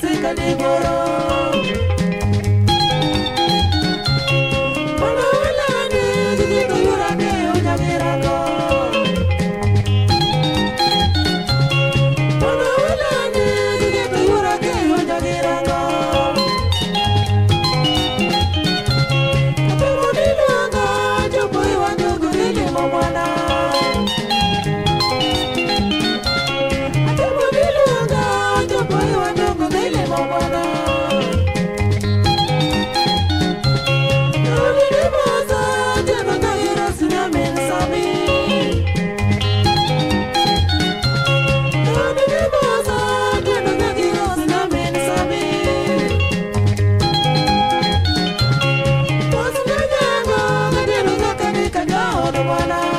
katika niboro wanna